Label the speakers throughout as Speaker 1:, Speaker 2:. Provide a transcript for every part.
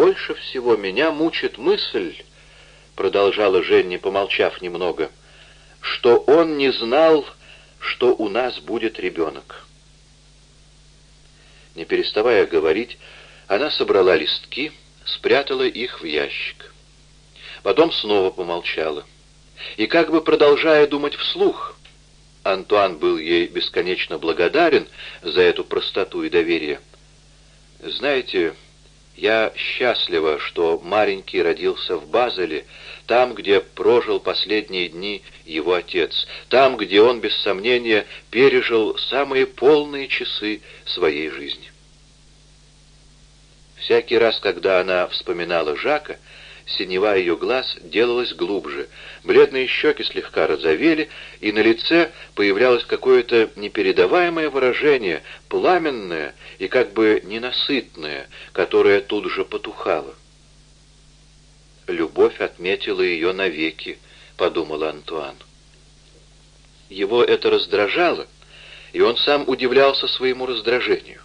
Speaker 1: больше всего меня мучит мысль, продолжала Женя, помолчав немного, что он не знал, что у нас будет ребенок. Не переставая говорить, она собрала листки, спрятала их в ящик. Потом снова помолчала. И как бы продолжая думать вслух, Антуан был ей бесконечно благодарен за эту простоту и доверие. «Знаете, я счастлива, что маленький родился в Базеле, там, где прожил последние дни его отец, там, где он, без сомнения, пережил самые полные часы своей жизни». Всякий раз, когда она вспоминала Жака, синева ее глаз делалась глубже, бледные щеки слегка розовели, и на лице появлялось какое-то непередаваемое выражение, пламенное и как бы ненасытное, которое тут же потухало. «Любовь отметила ее навеки», — подумал Антуан. Его это раздражало, и он сам удивлялся своему раздражению.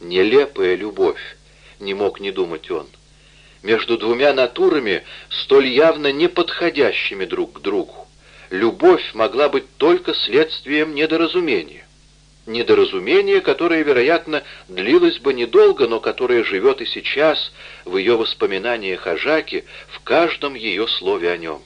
Speaker 1: Нелепая любовь, не мог не думать он между двумя натурами, столь явно не подходящими друг к другу. Любовь могла быть только следствием недоразумения. Недоразумение, которое, вероятно, длилось бы недолго, но которое живет и сейчас в ее воспоминаниях о Жаке, в каждом ее слове о нем.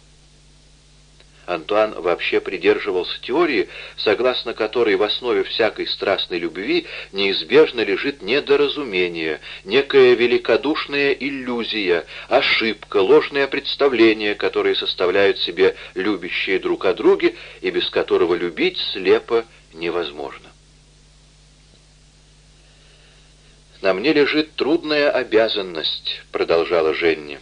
Speaker 1: Антуан вообще придерживался теории, согласно которой в основе всякой страстной любви неизбежно лежит недоразумение, некая великодушная иллюзия, ошибка, ложное представление, которые составляют себе любящие друг о друге и без которого любить слепо невозможно. «На мне лежит трудная обязанность», — продолжала Женни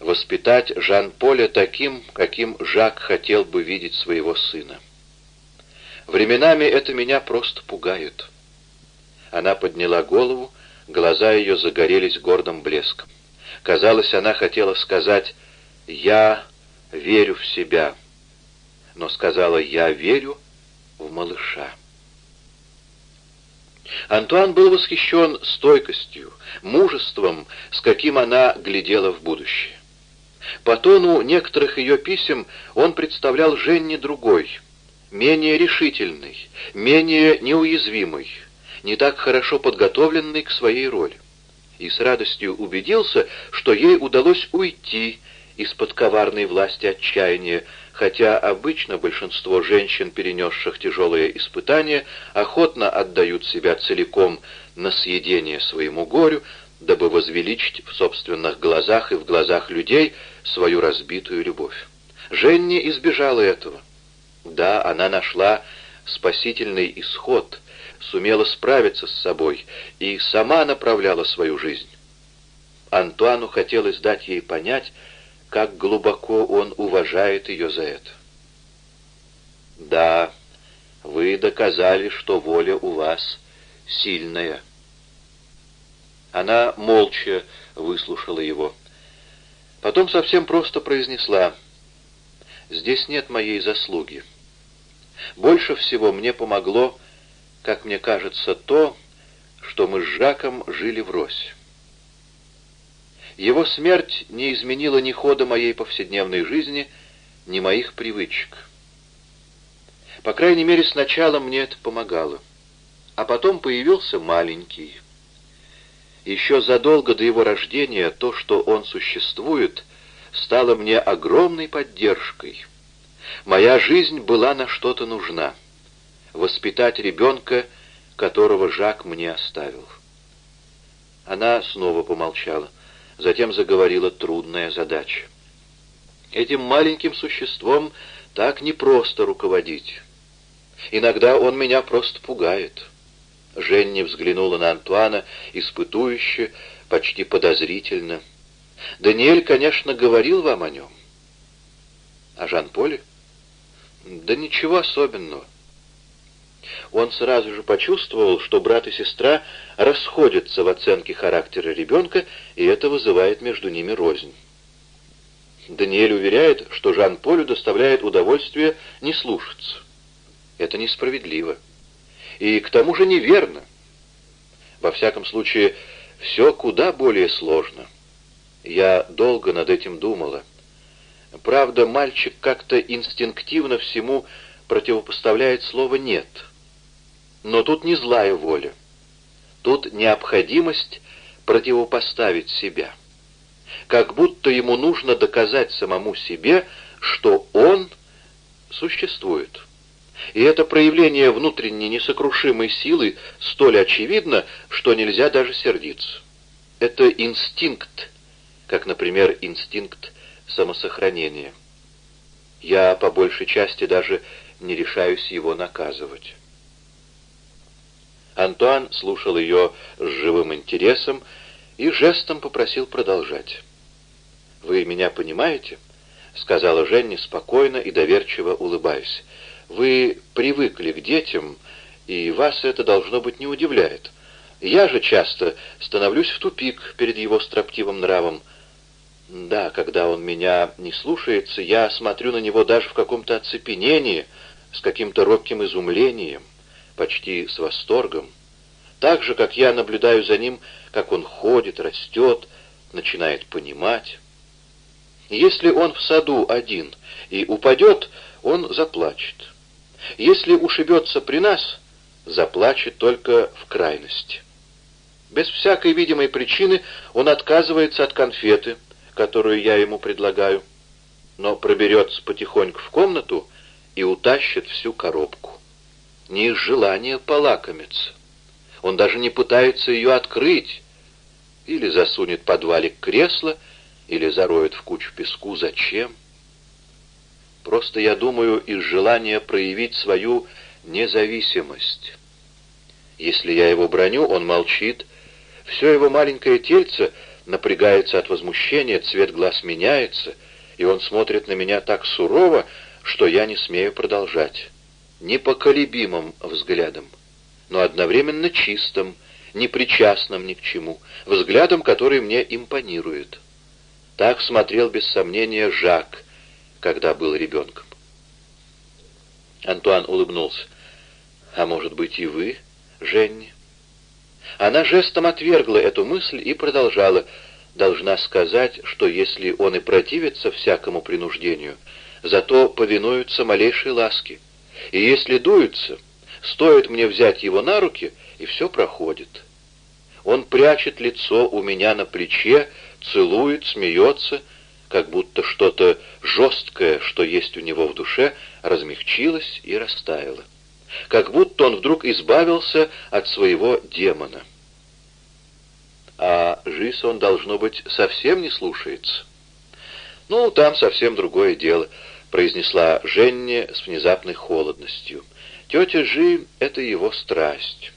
Speaker 1: воспитать Жан-Поля таким, каким Жак хотел бы видеть своего сына. Временами это меня просто пугает. Она подняла голову, глаза ее загорелись гордым блеском. Казалось, она хотела сказать «Я верю в себя», но сказала «Я верю в малыша». Антуан был восхищен стойкостью, мужеством, с каким она глядела в будущее. По тону некоторых ее писем он представлял Женни другой, менее решительный, менее неуязвимый, не так хорошо подготовленный к своей роли. И с радостью убедился, что ей удалось уйти из-под коварной власти отчаяния, хотя обычно большинство женщин, перенесших тяжелые испытания, охотно отдают себя целиком на съедение своему горю, дабы возвеличить в собственных глазах и в глазах людей свою разбитую любовь. Женни избежала этого. Да, она нашла спасительный исход, сумела справиться с собой и сама направляла свою жизнь. Антуану хотелось дать ей понять, как глубоко он уважает ее за это. «Да, вы доказали, что воля у вас сильная». Она молча выслушала его. Потом совсем просто произнесла, «Здесь нет моей заслуги. Больше всего мне помогло, как мне кажется, то, что мы с Жаком жили врозь. Его смерть не изменила ни хода моей повседневной жизни, ни моих привычек. По крайней мере, сначала мне это помогало. А потом появился маленький, еще задолго до его рождения то, что он существует, стало мне огромной поддержкой. Моя жизнь была на что-то нужна. Воспитать ребенка, которого Жак мне оставил. Она снова помолчала, затем заговорила трудная задача. Этим маленьким существом так непросто руководить. Иногда он меня просто пугает. Женни взглянула на Антуана испытующе, почти подозрительно. «Даниэль, конечно, говорил вам о нем». «О Жан-Поле?» «Да ничего особенного». Он сразу же почувствовал, что брат и сестра расходятся в оценке характера ребенка, и это вызывает между ними рознь. Даниэль уверяет, что Жан-Полю доставляет удовольствие не слушаться. Это несправедливо и к тому же неверно. Во всяком случае, все куда более сложно. Я долго над этим думала. Правда, мальчик как-то инстинктивно всему противопоставляет слово «нет». Но тут не злая воля. Тут необходимость противопоставить себя. Как будто ему нужно доказать самому себе, что он существует. И это проявление внутренней несокрушимой силы столь очевидно, что нельзя даже сердиться. Это инстинкт, как, например, инстинкт самосохранения. Я по большей части даже не решаюсь его наказывать. Антуан слушал ее с живым интересом и жестом попросил продолжать. «Вы меня понимаете?» — сказала Женя спокойно и доверчиво улыбаясь. «Вы привыкли к детям, и вас это, должно быть, не удивляет. Я же часто становлюсь в тупик перед его строптивым нравом. Да, когда он меня не слушается, я смотрю на него даже в каком-то оцепенении, с каким-то робким изумлением, почти с восторгом. Так же, как я наблюдаю за ним, как он ходит, растет, начинает понимать». Если он в саду один и упадет, он заплачет. Если ушибется при нас, заплачет только в крайности. Без всякой видимой причины он отказывается от конфеты, которую я ему предлагаю, но проберется потихоньку в комнату и утащит всю коробку. Не из желания полакомиться. Он даже не пытается ее открыть, или засунет под валик кресла, или зароют в кучу песку. Зачем? Просто, я думаю, из желания проявить свою независимость. Если я его броню, он молчит. Все его маленькое тельце напрягается от возмущения, цвет глаз меняется, и он смотрит на меня так сурово, что я не смею продолжать. Непоколебимым взглядом, но одновременно чистым, непричастным ни к чему, взглядом, который мне импонирует. Так смотрел без сомнения Жак, когда был ребенком. Антуан улыбнулся. «А может быть и вы, Женни?» Она жестом отвергла эту мысль и продолжала. «Должна сказать, что если он и противится всякому принуждению, зато повинуются малейшей ласке. И если дуются, стоит мне взять его на руки, и все проходит. Он прячет лицо у меня на плече, целует, смеется, как будто что-то жесткое, что есть у него в душе, размягчилось и растаяло. Как будто он вдруг избавился от своего демона. А Жис он, должно быть, совсем не слушается. «Ну, там совсем другое дело», — произнесла Женни с внезапной холодностью. «Тетя Жи — это его страсть.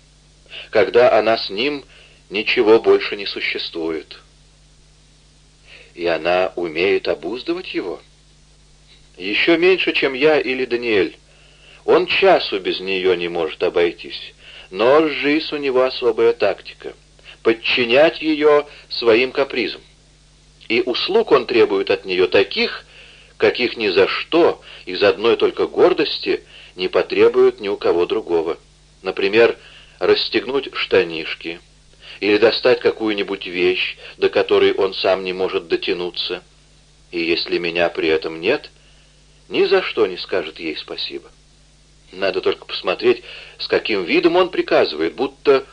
Speaker 1: Когда она с ним, ничего больше не существует» и она умеет обуздывать его? Еще меньше, чем я или Даниэль. Он часу без нее не может обойтись, но жизнь у него особая тактика — подчинять ее своим капризам. И услуг он требует от нее таких, каких ни за что, из одной только гордости, не потребует ни у кого другого. Например, расстегнуть штанишки — или достать какую-нибудь вещь, до которой он сам не может дотянуться. И если меня при этом нет, ни за что не скажет ей спасибо. Надо только посмотреть, с каким видом он приказывает, будто...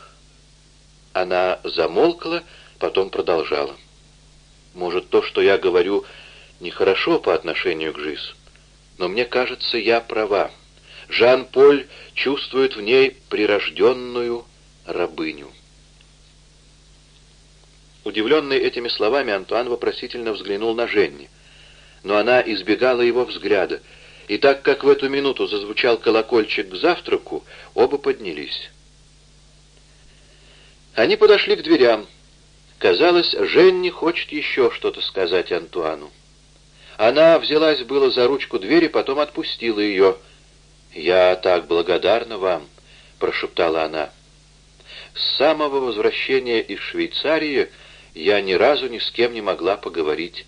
Speaker 1: Она замолкла, потом продолжала. Может, то, что я говорю, нехорошо по отношению к Жиз, но мне кажется, я права. Жан-Поль чувствует в ней прирожденную рабыню. Удивленный этими словами, Антуан вопросительно взглянул на Женни. Но она избегала его взгляда, и так как в эту минуту зазвучал колокольчик к завтраку, оба поднялись. Они подошли к дверям. Казалось, Женни хочет еще что-то сказать Антуану. Она взялась было за ручку двери, потом отпустила ее. «Я так благодарна вам», — прошептала она. «С самого возвращения из Швейцарии я ни разу ни с кем не могла поговорить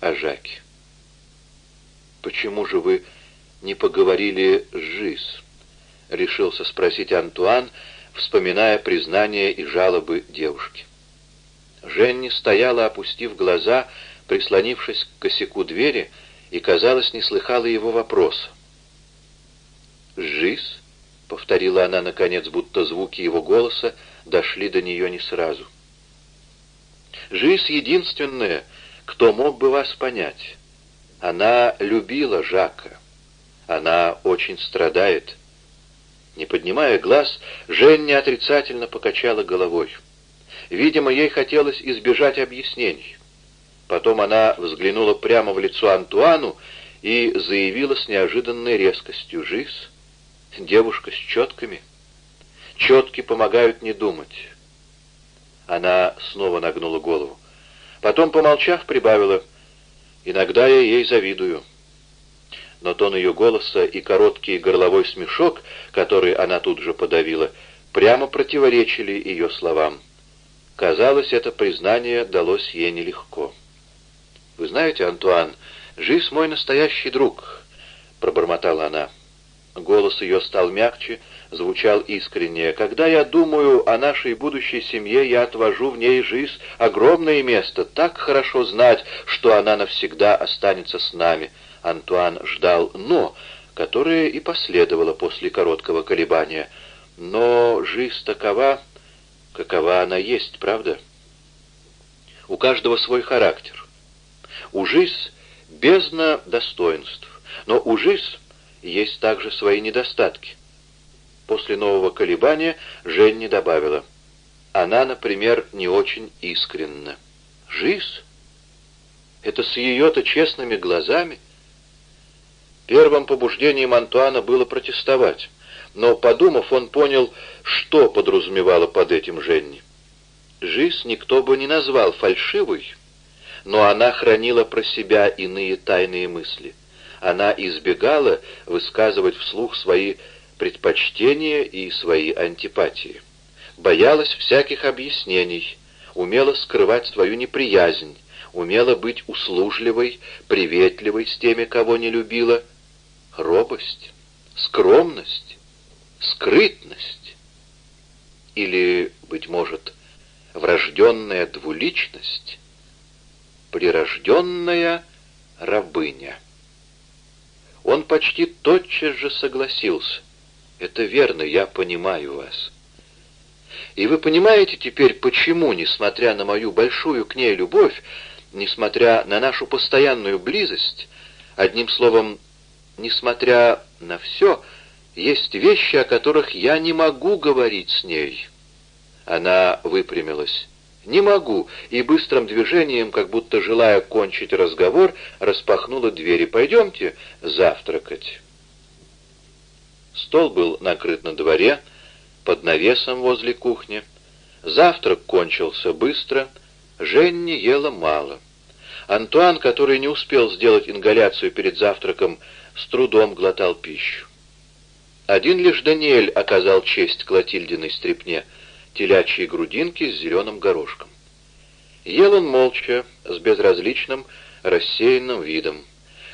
Speaker 1: о Жаке. «Почему же вы не поговорили с Жиз?» — решился спросить Антуан, вспоминая признания и жалобы девушки. Женни стояла, опустив глаза, прислонившись к косяку двери, и, казалось, не слыхала его вопроса. «Жиз?» — повторила она, наконец, будто звуки его голоса дошли до нее не сразу. «Жиз единственная, кто мог бы вас понять. Она любила Жака. Она очень страдает». Не поднимая глаз, Женя отрицательно покачала головой. Видимо, ей хотелось избежать объяснений. Потом она взглянула прямо в лицо Антуану и заявила с неожиданной резкостью «Жиз, девушка с четками. Четки помогают не думать». Она снова нагнула голову. Потом, помолчав, прибавила «Иногда я ей завидую» но тон ее голоса и короткий горловой смешок, который она тут же подавила, прямо противоречили ее словам. Казалось, это признание далось ей нелегко. «Вы знаете, Антуан, Жиз мой настоящий друг», — пробормотала она. Голос ее стал мягче, звучал искренне. «Когда я думаю о нашей будущей семье, я отвожу в ней жизнь огромное место. Так хорошо знать, что она навсегда останется с нами». Антуан ждал «но», которое и последовало после короткого колебания. Но жизнь такова, какова она есть, правда? У каждого свой характер. У жизнь бездна достоинств, но у жизнь есть также свои недостатки. После нового колебания Женни добавила. Она, например, не очень искренна. Жизнь? Это с ее-то честными глазами? Первым побуждением Антуана было протестовать, но, подумав, он понял, что подразумевала под этим Женни. Жизнь никто бы не назвал фальшивой, но она хранила про себя иные тайные мысли. Она избегала высказывать вслух свои предпочтения и свои антипатии. Боялась всяких объяснений, умела скрывать свою неприязнь, умела быть услужливой, приветливой с теми, кого не любила, робость, скромность, скрытность или, быть может, врожденная двуличность, прирожденная рабыня. Он почти тотчас же согласился. «Это верно, я понимаю вас». И вы понимаете теперь, почему, несмотря на мою большую к ней любовь, несмотря на нашу постоянную близость, одним словом, несмотря на все, есть вещи, о которых я не могу говорить с ней. Она выпрямилась. «Не могу», и быстрым движением, как будто желая кончить разговор, распахнула двери. «Пойдемте завтракать». Стол был накрыт на дворе, под навесом возле кухни. Завтрак кончился быстро, Женни ела мало. Антуан, который не успел сделать ингаляцию перед завтраком, с трудом глотал пищу. Один лишь Даниэль оказал честь Клотильдиной стрепне, телячьей грудинки с зеленым горошком. Ел он молча, с безразличным, рассеянным видом.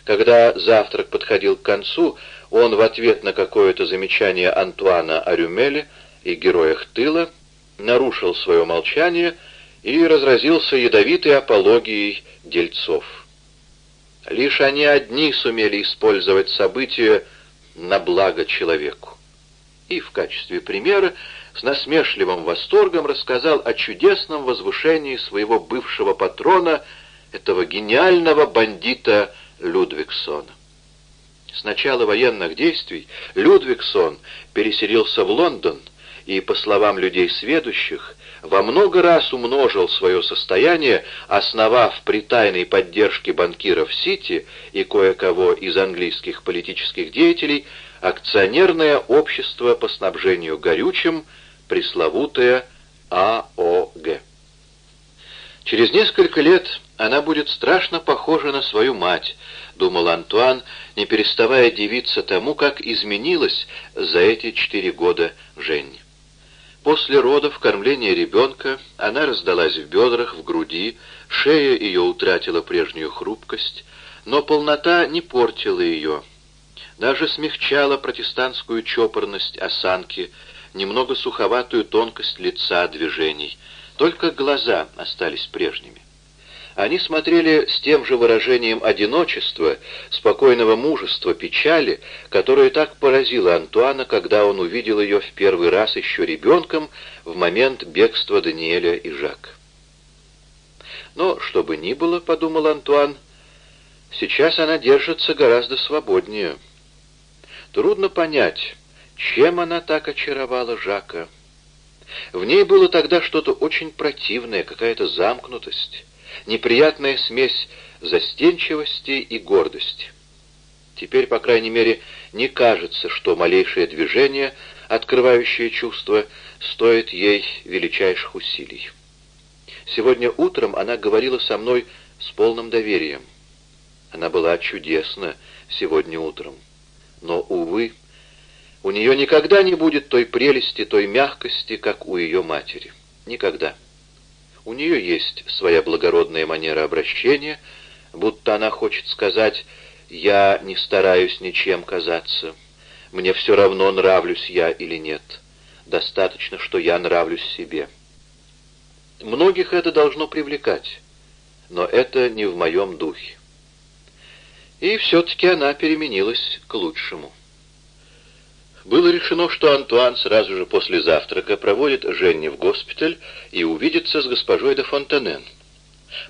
Speaker 1: Когда завтрак подходил к концу, он в ответ на какое-то замечание Антуана о Рюмеле и героях тыла нарушил свое молчание и разразился ядовитой апологией дельцов. Лишь они одни сумели использовать события на благо человеку. И в качестве примера с насмешливым восторгом рассказал о чудесном возвышении своего бывшего патрона, этого гениального бандита Людвигсона. С начала военных действий Людвигсон переселился в Лондон и, по словам людей сведущих, во много раз умножил свое состояние, основав при тайной поддержке банкиров Сити и кое-кого из английских политических деятелей акционерное общество по снабжению горючим, пресловутое АОГ. Через несколько лет она будет страшно похожа на свою мать, думал Антуан, не переставая дивиться тому, как изменилась за эти четыре года Жень. После родов, кормления ребенка, она раздалась в бедрах, в груди, шея ее утратила прежнюю хрупкость, но полнота не портила ее, даже смягчала протестантскую чопорность осанки, немного суховатую тонкость лица, движений. Только глаза остались прежними. Они смотрели с тем же выражением одиночества, спокойного мужества, печали, которое так поразило Антуана, когда он увидел ее в первый раз еще ребенком в момент бегства Даниэля и Жак. Но, что бы ни было, — подумал Антуан, — сейчас она держится гораздо свободнее. Трудно понять, чем она так очаровала Жака. В ней было тогда что-то очень противное, какая-то замкнутость неприятная смесь застенчивости и гордости. Теперь, по крайней мере, не кажется, что малейшее движение, открывающее чувство, стоит ей величайших усилий. Сегодня утром она говорила со мной с полным доверием. Она была чудесна сегодня утром. Но, увы, у нее никогда не будет той прелести, той мягкости, как у ее матери. Никогда. У нее есть своя благородная манера обращения, будто она хочет сказать «я не стараюсь ничем казаться, мне все равно, нравлюсь я или нет, достаточно, что я нравлюсь себе». Многих это должно привлекать, но это не в моем духе. И все-таки она переменилась к лучшему. Было решено, что Антуан сразу же после завтрака проводит Женни в госпиталь и увидится с госпожой де Фонтанен.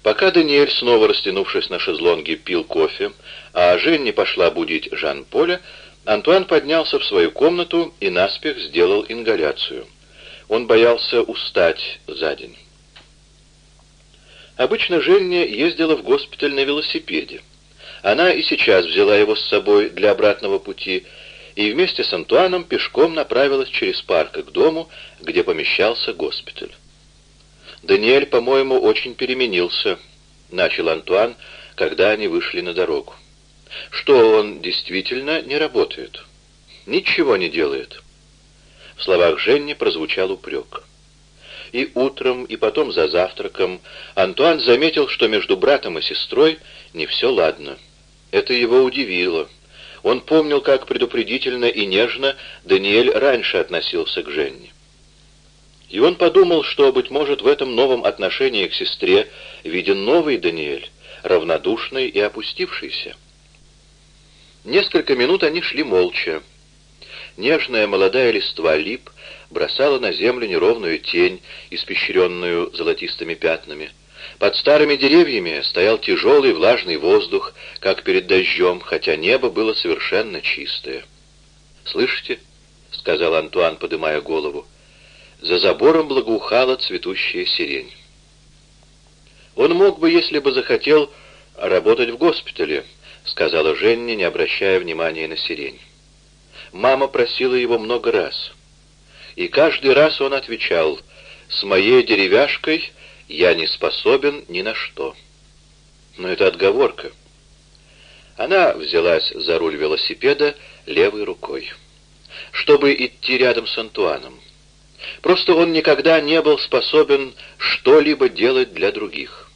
Speaker 1: Пока Даниэль, снова растянувшись на шезлонге, пил кофе, а Женни пошла будить Жан-Поля, Антуан поднялся в свою комнату и наспех сделал ингаляцию. Он боялся устать за день. Обычно Женни ездила в госпиталь на велосипеде. Она и сейчас взяла его с собой для обратного пути, и вместе с Антуаном пешком направилась через парк к дому, где помещался госпиталь. «Даниэль, по-моему, очень переменился», — начал Антуан, когда они вышли на дорогу. «Что, он действительно не работает?» «Ничего не делает». В словах Женни прозвучал упрек. И утром, и потом за завтраком Антуан заметил, что между братом и сестрой не все ладно. Это его удивило. Он помнил, как предупредительно и нежно Даниэль раньше относился к Женне. И он подумал, что, быть может, в этом новом отношении к сестре виден новый Даниэль, равнодушный и опустившийся. Несколько минут они шли молча. Нежная молодая листва лип бросала на землю неровную тень, испещренную золотистыми пятнами. Под старыми деревьями стоял тяжелый влажный воздух, как перед дождем, хотя небо было совершенно чистое. «Слышите?» — сказал Антуан, подымая голову. За забором благоухала цветущая сирень. «Он мог бы, если бы захотел, работать в госпитале», — сказала Женни, не обращая внимания на сирень. Мама просила его много раз. И каждый раз он отвечал, «С моей деревяшкой я не способен ни на что. Но это отговорка. Она взялась за руль велосипеда левой рукой, чтобы идти рядом с Антуаном. Просто он никогда не был способен что-либо делать для других.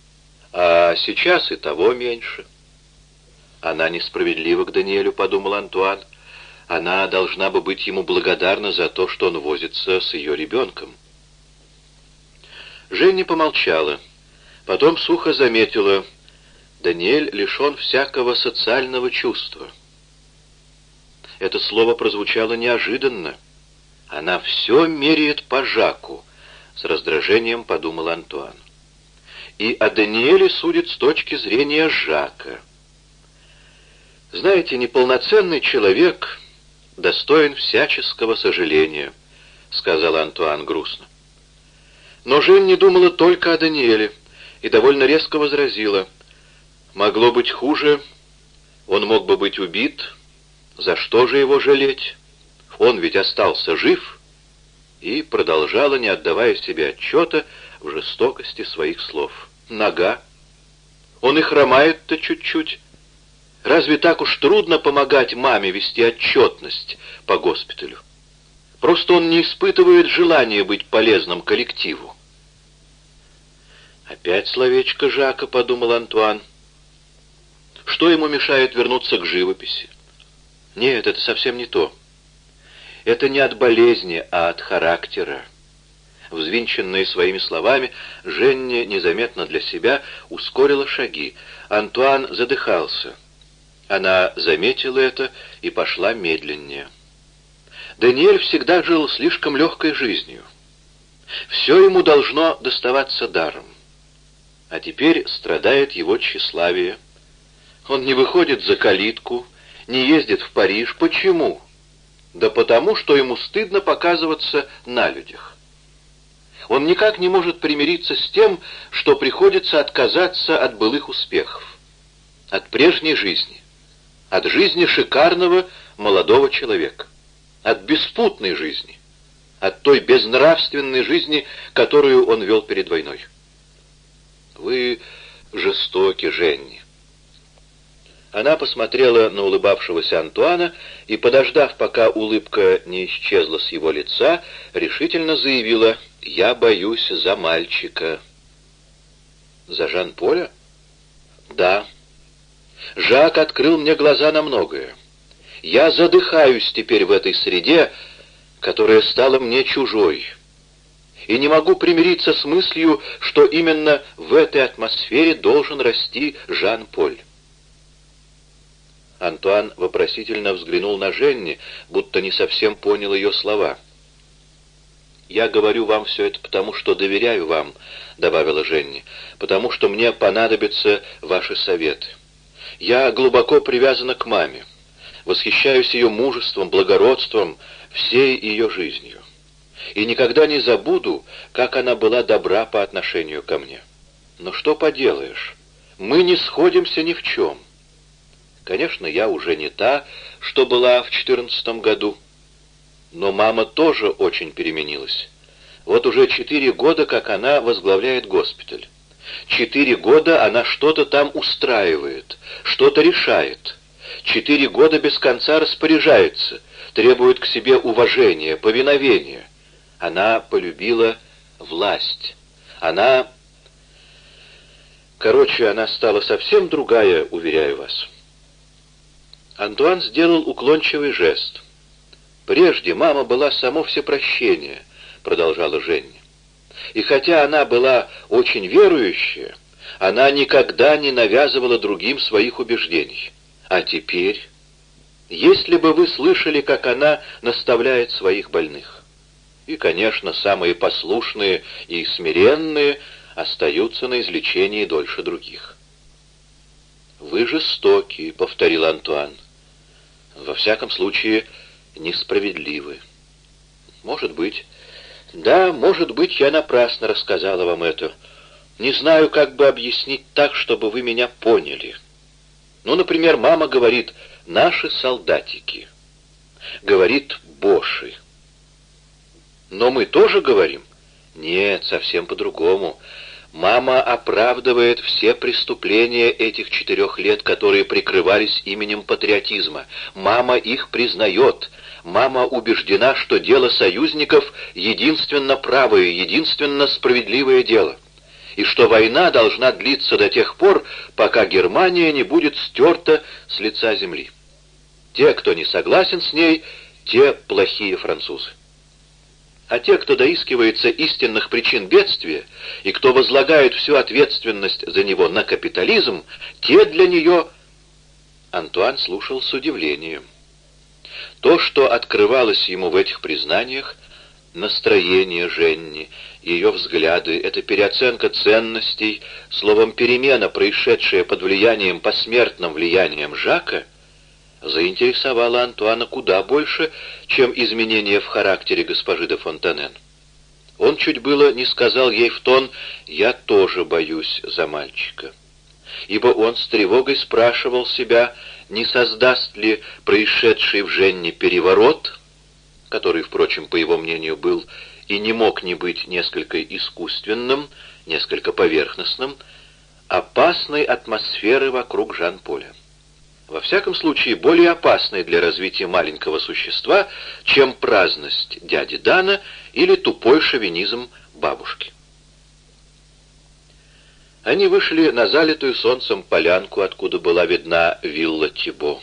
Speaker 1: А сейчас и того меньше. Она несправедлива к Даниэлю, подумал Антуан. Она должна бы быть ему благодарна за то, что он возится с ее ребенком. Женя помолчала. Потом сухо заметила, Даниэль лишен всякого социального чувства. Это слово прозвучало неожиданно. Она все меряет по Жаку, с раздражением подумал Антуан. И о Даниэле судит с точки зрения Жака. Знаете, неполноценный человек достоин всяческого сожаления, сказал Антуан грустно. Но Жень думала только о Даниэле и довольно резко возразила. Могло быть хуже, он мог бы быть убит, за что же его жалеть? Он ведь остался жив и продолжала, не отдавая себе отчета в жестокости своих слов. Нога. Он и хромает-то чуть-чуть. Разве так уж трудно помогать маме вести отчетность по госпиталю? Просто он не испытывает желания быть полезным коллективу. «Опять словечко Жака», — подумал Антуан. «Что ему мешает вернуться к живописи?» «Нет, это совсем не то. Это не от болезни, а от характера. взвинченная своими словами, Женя незаметно для себя ускорила шаги. Антуан задыхался. Она заметила это и пошла медленнее. Даниэль всегда жил слишком легкой жизнью. Все ему должно доставаться даром. А теперь страдает его тщеславие. Он не выходит за калитку, не ездит в Париж. Почему? Да потому, что ему стыдно показываться на людях. Он никак не может примириться с тем, что приходится отказаться от былых успехов, от прежней жизни, от жизни шикарного молодого человека, от беспутной жизни, от той безнравственной жизни, которую он вел перед войной. Вы жестоки, Женни. Она посмотрела на улыбавшегося Антуана и, подождав, пока улыбка не исчезла с его лица, решительно заявила «Я боюсь за мальчика». «За Жан-Поля?» «Да». Жак открыл мне глаза на многое. Я задыхаюсь теперь в этой среде, которая стала мне чужой, и не могу примириться с мыслью, что именно в этой атмосфере должен расти Жан-Поль. Антуан вопросительно взглянул на Женни, будто не совсем понял ее слова. «Я говорю вам все это потому, что доверяю вам», — добавила Женни, «потому что мне понадобятся ваши советы. Я глубоко привязана к маме, восхищаюсь ее мужеством, благородством, всей ее жизнью. И никогда не забуду, как она была добра по отношению ко мне. Но что поделаешь, мы не сходимся ни в чем». Конечно, я уже не та, что была в четырнадцатом году. Но мама тоже очень переменилась. Вот уже четыре года, как она возглавляет госпиталь. Четыре года она что-то там устраивает, что-то решает. Четыре года без конца распоряжается, требует к себе уважения, повиновения. Она полюбила власть. Она... Короче, она стала совсем другая, уверяю вас. Антуан сделал уклончивый жест. «Прежде мама была само всепрощение», — продолжала Женя. «И хотя она была очень верующая, она никогда не навязывала другим своих убеждений. А теперь, если бы вы слышали, как она наставляет своих больных. И, конечно, самые послушные и смиренные остаются на излечении дольше других». «Вы жестоки», — повторил Антуан. «Во всяком случае, несправедливы». «Может быть». «Да, может быть, я напрасно рассказала вам это. Не знаю, как бы объяснить так, чтобы вы меня поняли. Ну, например, мама говорит «наши солдатики». Говорит «боши». Но мы тоже говорим? Нет, совсем по-другому. Мама оправдывает все преступления этих четырех лет, которые прикрывались именем патриотизма. Мама их признает. Мама убеждена, что дело союзников единственно правое, единственно справедливое дело. И что война должна длиться до тех пор, пока Германия не будет стерта с лица земли. Те, кто не согласен с ней, те плохие французы а те, кто доискивается истинных причин бедствия и кто возлагает всю ответственность за него на капитализм, те для нее... Антуан слушал с удивлением. То, что открывалось ему в этих признаниях, настроение Женни, ее взгляды, это переоценка ценностей, словом, перемена, происшедшая под влиянием, посмертным влиянием Жака — заинтересовало Антуана куда больше, чем изменения в характере госпожи де Фонтанен. Он чуть было не сказал ей в тон «я тоже боюсь за мальчика», ибо он с тревогой спрашивал себя, не создаст ли происшедший в Женне переворот, который, впрочем, по его мнению, был и не мог не быть несколько искусственным, несколько поверхностным, опасной атмосферы вокруг Жан-Поля во всяком случае более опасной для развития маленького существа, чем праздность дяди Дана или тупой шовинизм бабушки. Они вышли на залитую солнцем полянку, откуда была видна вилла Тибо.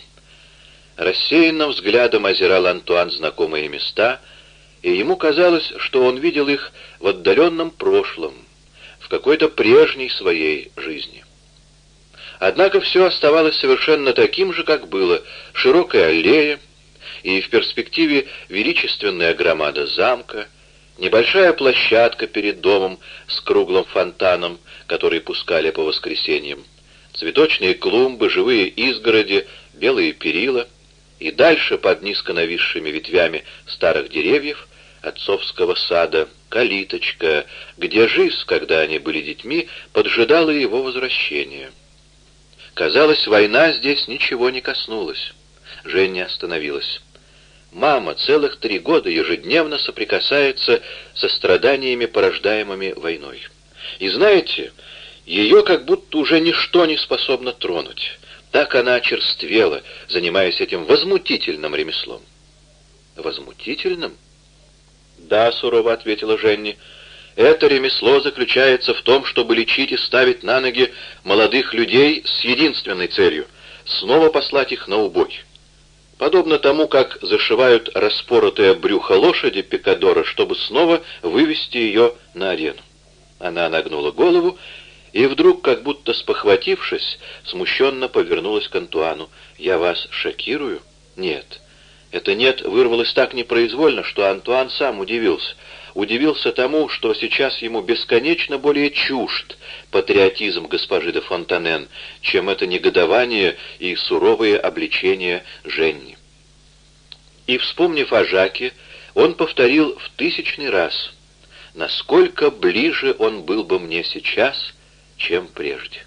Speaker 1: Рассеянным взглядом озирал Антуан знакомые места и ему казалось, что он видел их в отдаленном прошлом, в какой-то прежней своей жизни. Однако все оставалось совершенно таким же, как было. Широкая аллея, и в перспективе величественная громада замка, небольшая площадка перед домом с круглым фонтаном, который пускали по воскресеньям, цветочные клумбы, живые изгороди, белые перила, и дальше под низко нависшими ветвями старых деревьев отцовского сада калиточка, где жизнь, когда они были детьми, поджидала его возвращения. Казалось, война здесь ничего не коснулась. Женя остановилась. Мама целых три года ежедневно соприкасается со страданиями, порождаемыми войной. И знаете, ее как будто уже ничто не способно тронуть. Так она очерствела, занимаясь этим возмутительным ремеслом. «Возмутительным?» «Да», — сурово ответила Женни, — это ремесло заключается в том, чтобы лечить и ставить на ноги молодых людей с единственной целью — снова послать их на убой. Подобно тому, как зашивают распоротое брюхо лошади Пикадора, чтобы снова вывести ее на арену. Она нагнула голову и вдруг, как будто спохватившись, смущенно повернулась к Антуану. «Я вас шокирую?» «Нет». Это «нет» вырвалось так непроизвольно, что Антуан сам удивился — удивился тому, что сейчас ему бесконечно более чужд патриотизм госпожи де Фонтанен, чем это негодование и суровые обличения Женни. И, вспомнив о Жаке, он повторил в тысячный раз, насколько ближе он был бы мне сейчас, чем прежде.